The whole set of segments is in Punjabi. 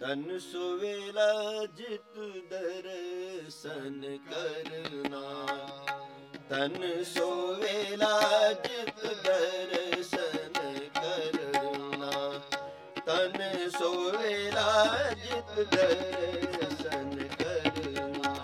ਤਨ ਸੁਵੇਲਾ ਜਿਤ ਦਰਸ਼ਨ ਕਰਨਾ। ਤਨ ਸੋਵੇਲਾ ਜਿਤ ਦਰਸ਼ਨ ਕਰਨਾ। ਤਨ ਸੋਵੇਲਾ ਜਿਤ ਦਰਸ਼ਨ ਕਰਨਾ।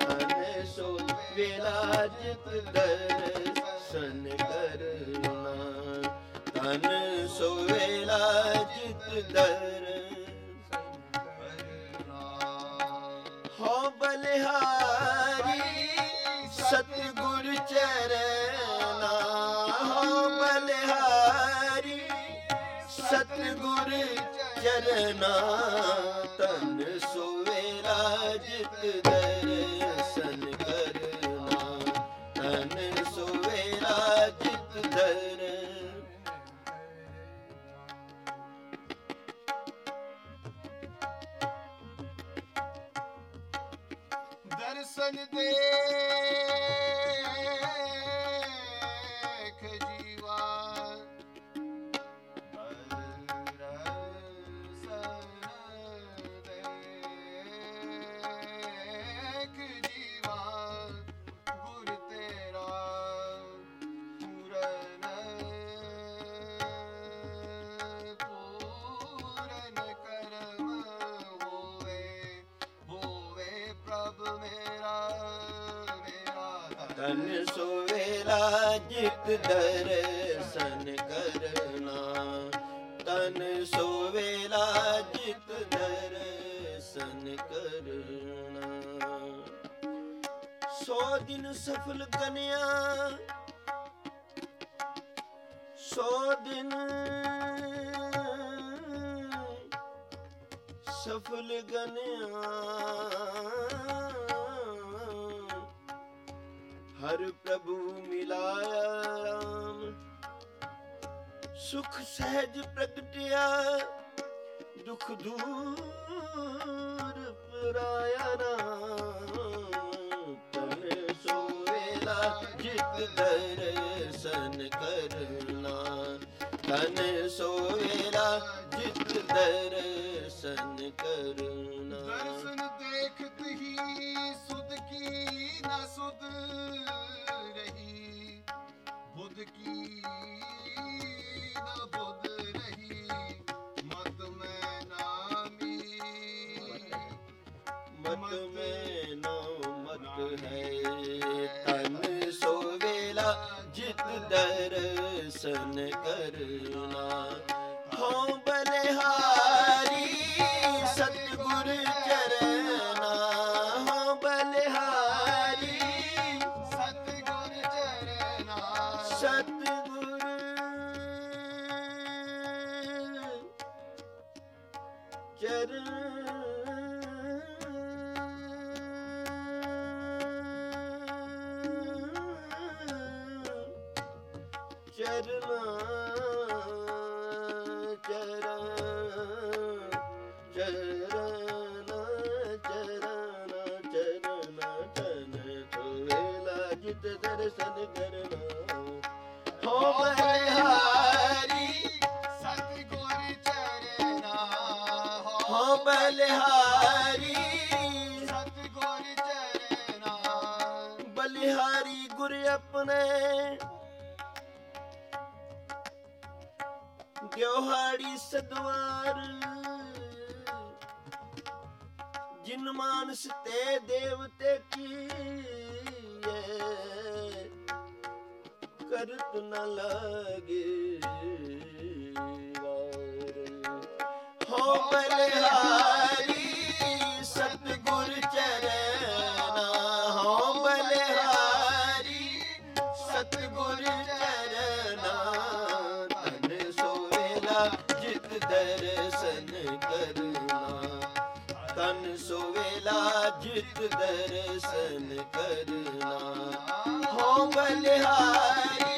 ਤਨ ਸੋਵੇਲਾ ਜਿਤ ਦਰਸ਼ਨ ਕਰਨਾ। ਤਨ ਸੋਵੇਲਾ ਜਿਤ ਦਰਸ਼ਨ ਬਲਿਹਾਰੀ ਸਤਿਗੁਰ ਚਰਨਾ ਹੋ ਬਲਿਹਾਰੀ ਸਤਿਗੁਰ ਚਰਨਾ ਦਰਸ਼ਨ ਦੇਖ ਤਨ ਸੋਵੇਲਾ ਜਿਤ ਦਰਸ਼ਨ ਕਰਨਾ। ਤਨ ਸੋਵੇਲਾ ਜਿਤ ਦਰਸ਼ਨ ਕਰਨਾ। ਸੋ ਦਿਨ ਸਫਲ ਕਨਿਆ, ਸੋ ਦਿਨ ਸਫਲ ਗਨਿਆ। ਹਰ ਪ੍ਰਭੂ ਮਿਲਾਇਆ ਰਾਮ ਸੁਖ ਸਹਿਜ ਪ੍ਰਗਟਿਆ, ਦੁਖ ਦੂਰ ਪਰਾਇਆ ਰਾਮ ਤਨ ਸੋਵੇਲਾ ਜਿਤ ਦਰਸ਼ਨ ਕਰਨਾ। ਤਨ ਸੋਵੇਲਾ ਜਿਤ ਦਰਸ਼ਨ ਕਰਨਾ। ਦਰਸ਼ਨ ਦੇਖਤ ਹੀ ਸੁਧ ਕੀ ਨਾ ਸੁਧ। কি ਚਰਨ ਆਪਣੇ। ਦਿਉਹਾੜੀ ਸਦਵਾਰ ਜਿਨ ਮਾਨਸ ਤੇ ਦੇਵਤੇ ਕੀਏ ਕਰਤ ਨ ਲਾਗੇ ਹੋ ਬਲਿਹਾਰੀ ਸੋਵੇਲਾ ਦਰਸ਼ਨ ਕਰਨਾ ਹੋ ਬਲਿਹਾਰੀ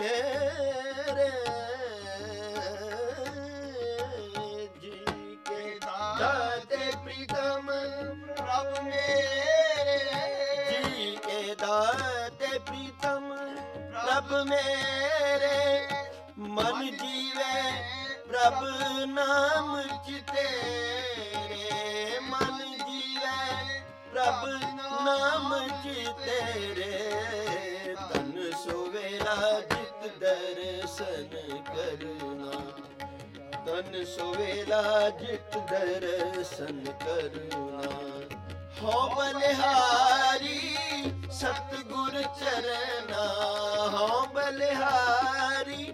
ਮੇਰੇ ਦਰਸ਼ਨ ਕਰਨਾ ਤਨ ਸੋਵੇਲਾ ਜਿਤ ਦਰਸ਼ਨ ਕਰਨਾ ਹੋ ਬਲਿਹਾਰੀ ਸਤਿਗੁਰ ਚਰਨਾ ਹੋ ਬਲਿਹਾਰੀ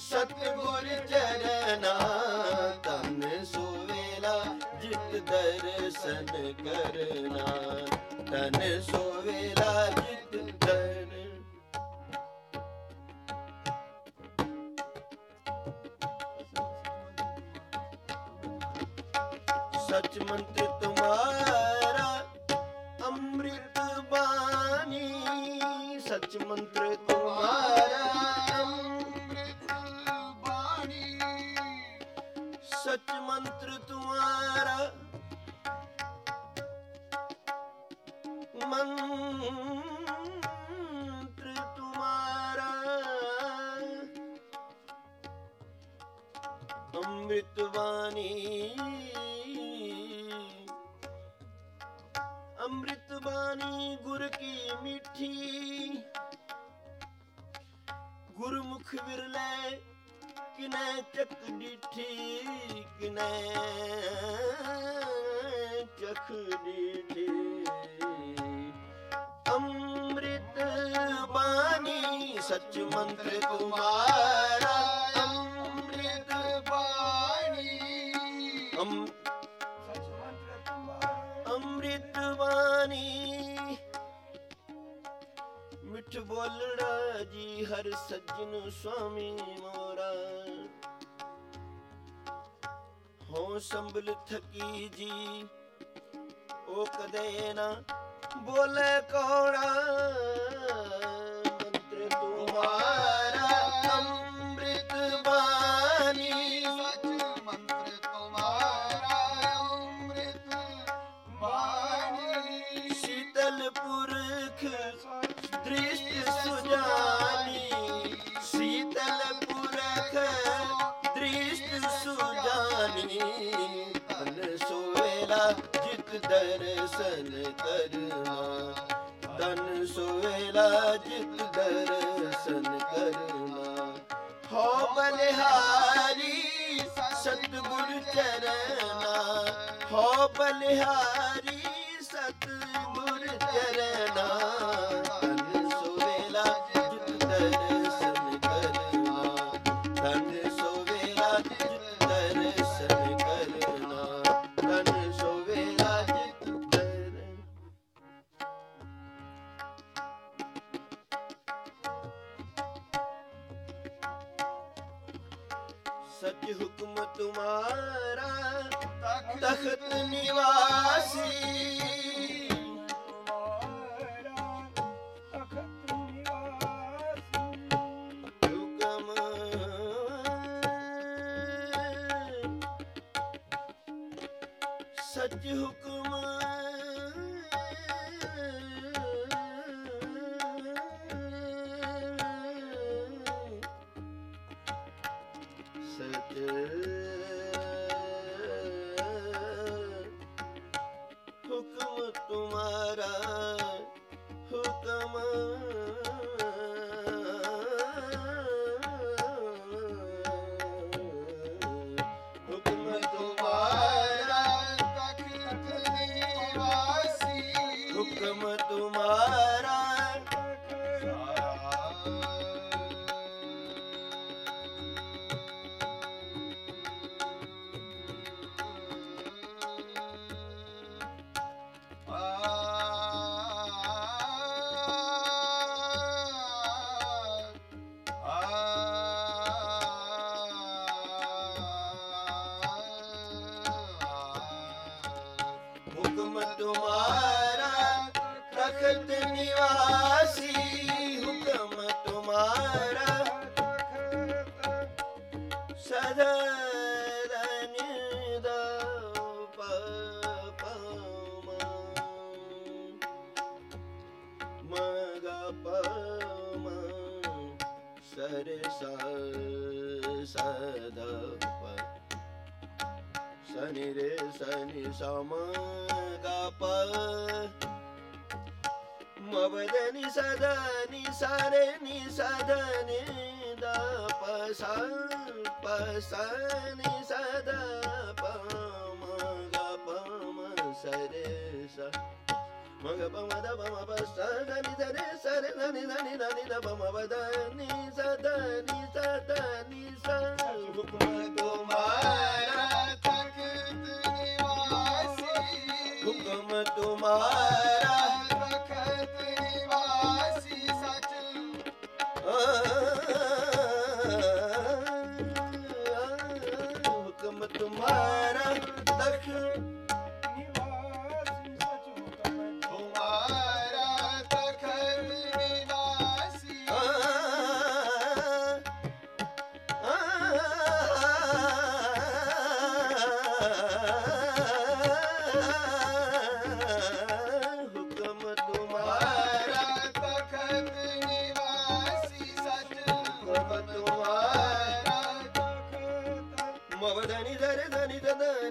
ਸਤਿਗੁਰ ਚਰਨਾ ਤਨ ਸੋਵੇਲਾ ਜਿਤ ਦਰਸ਼ਨ ਕਰਨਾ ਤਨ ਸੋਵੇਲਾ ਜਿਤ सच मंत्र तुम्हारा अमृत बानी सच मंत्र तुम्हारा अमृत बानी सच मंत्र तुम्हारा मंत्र तुम्हारा अमृत वाणी ਅੰਮ੍ਰਿਤ ਬਾਣੀ ਗੁਰ ਕੀ ਮਿੱਠੀ। ਗੁਰਮੁਖ ਵਿਰਲੇ, ਕਿਨੈ ਚੱਕ ਡਿਠੀ, ਕਿਨੈ ਚੱਕ ਡਿਠੀ। ਅੰਮ੍ਰਿਤ ਬਾਣੀ ਸੱਚ ਮੰਤਰ ਕੁਮਾਰਾ ਬਾਣੀ ਮਿੱਠ ਬੋਲਣਾ ਜੀ ਹਰ ਸੱਜਣ ਸੁਆਮੀ ਮੋਰਾ। ਹੋ ਸੰਭਲ ਥਕੀ ਜੀ, ਉਹ ਕਦੇ ਨਾ ਬੋਲੇ ਕੋੜਾ। ਪੁਰਖ ਦ੍ਰਿਸ਼ਟ ਸੁਜਾਨੀ ਸ਼ੀਤਲ ਪੁਰਖ ਦ੍ਰਿਸ਼ਟ ਸੁਜਾਨੀ। ਤਨ ਸੋਵੇਲਾ ਜਿਤ ਦਰਸ਼ਨ ਕਰਨਾ, ਤਨ ਸੋਵੇਲਾ ਜਿਤ ਦਰਸ਼ਨ ਕਰਨਾ। ਹੋ ਬਲਿਹਾਰੀ ਸਤਿਗੁਰ ਚਰਨਾ, ਹੋ ਬਲਿਹਾਰੀ that you सनि रे सनि सम ग ਮ ਨੀ ਪ ਮ ਸਾ ਸਦਾ ਪ ਸਨੀ ਰੇ ਸਨੀ ਸਮ ਗ ਪ ਸਾਰੇ ਨੀ ਸਦਨੀ ਦਾ ਪਸਾ ਪਸਨੀ ਸਦਾ ਪਮ ਗ ਪਮ ਸਰੇ ਸ ਮਗ ਪਮ ਦ ਪਮ ਪਸ ਨੀ ਸਰੇ ਸਰੇ ਨੀ ਨੀ ਨੀ ਦ ਪਮ ਵਦਨੀ ਸਦਨੀ ਸਦਨੀ ਸ ਹੁਕਮ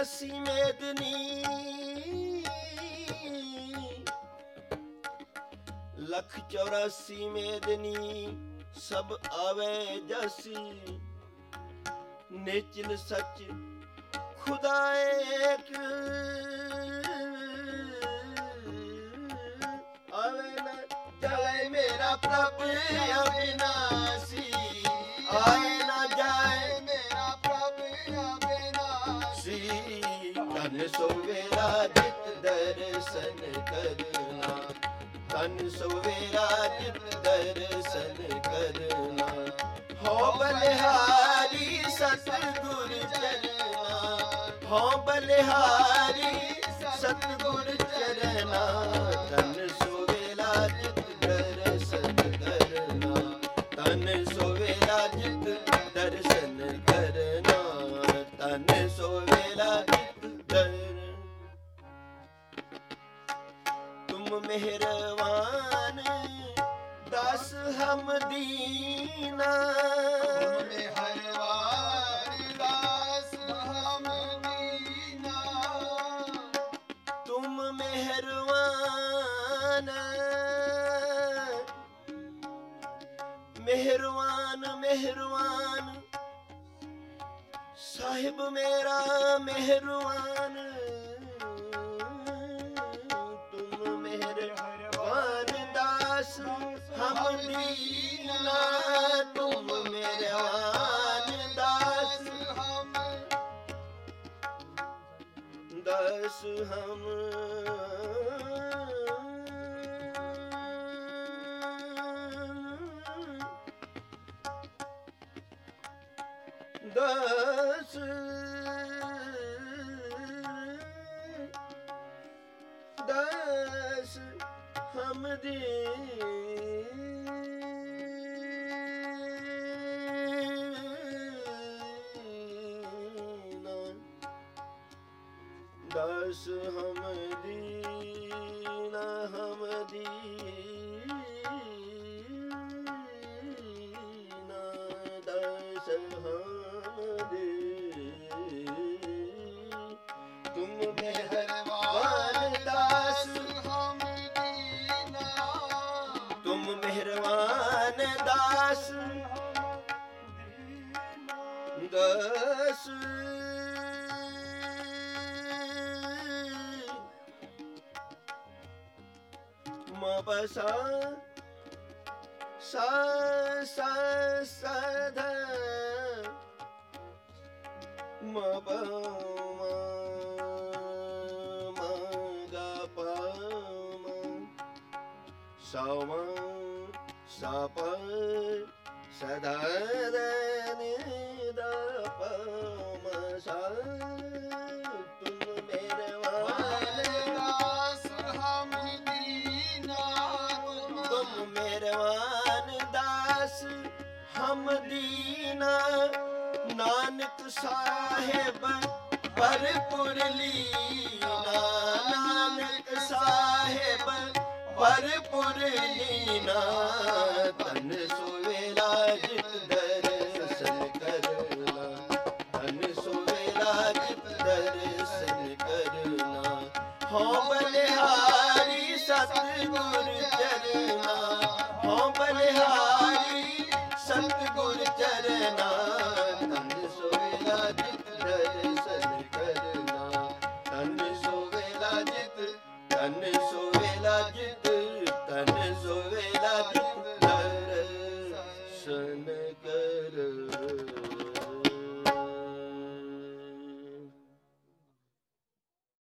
84 ਮੇਦਨੀ ਲਖ 84 ਮੇਦਨੀ, ਸਭ ਆਵੇ ਜਸੀ। ਨਿਚਲ ਸੱਚ ਖੁਦਾ ਏਕ। ਆਵੇ ਨਾ ਜਾਏ ਮੇਰਾ ਪ੍ਰਭ ਅਬਿਨਾਸੀ ਆਏ ਧਨ ਤਨ ਸੋਵੇਰਾ ਜਿਤ ਦਰਸ਼ਨ ਕਰਨਾ। ਧਨ ਸੋਵੇਰਾ ਜਿਤ ਦਰਸ਼ਨ ਕਰਨਾ। ਹੋ ਬਲਿਹਾਰੀ ਸਤਿਗੁਰ ਚਰਨਾ। ਹੋ ਬਲਿਹਾਰੀ ਸਤਿਗੁਰ ਮਿਹਰਵਾਨ ਦਸ ਹਮ ਦੀਨਾ। ਮਿਹਰਬਾਨ ਦਾਸ ਹਮ ਦੀਨਾ। ਤੁਮ ਮਿਹਰਵਾਨ ਮਿਹਰਵਾਨ ਮਿਹਰਵਾਨ ਸਾਹਿਬ ਮੇਰਾ ਮਿਹਰਵਾਨ ਹਮ बस हम दीना हम दीना दस हम दे तुम मेहरबान दास हम दीना तुम मेहरबान दास दस मसा सप सदा ਸਾਹਿਬ ਭਰਪੁਰ ਲੀਨਾ ਨਾਨਕ ਸਾਹਿਬ ਭਰਪੁਰ ਲੀਨਾ